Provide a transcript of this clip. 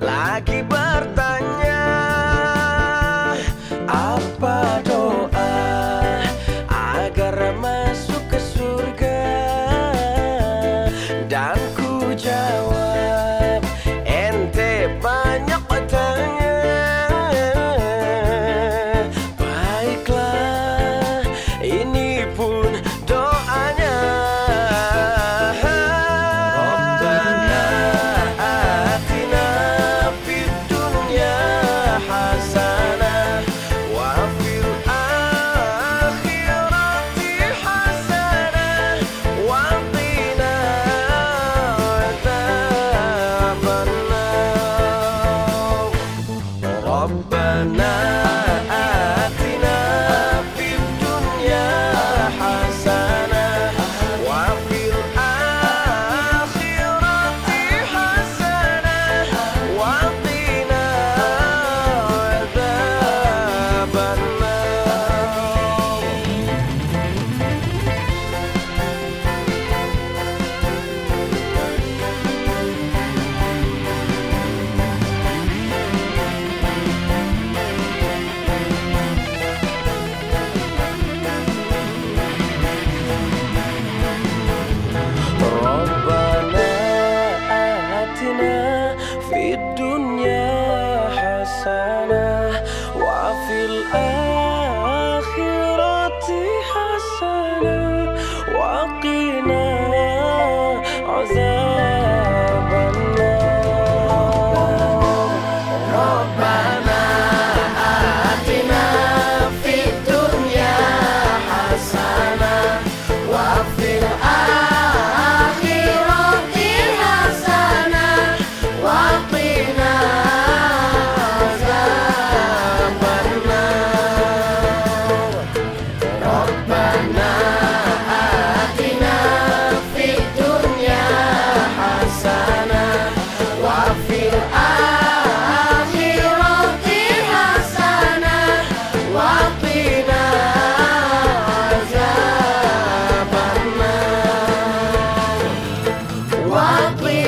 lagi bertanya apa doa agar ramai. We do what we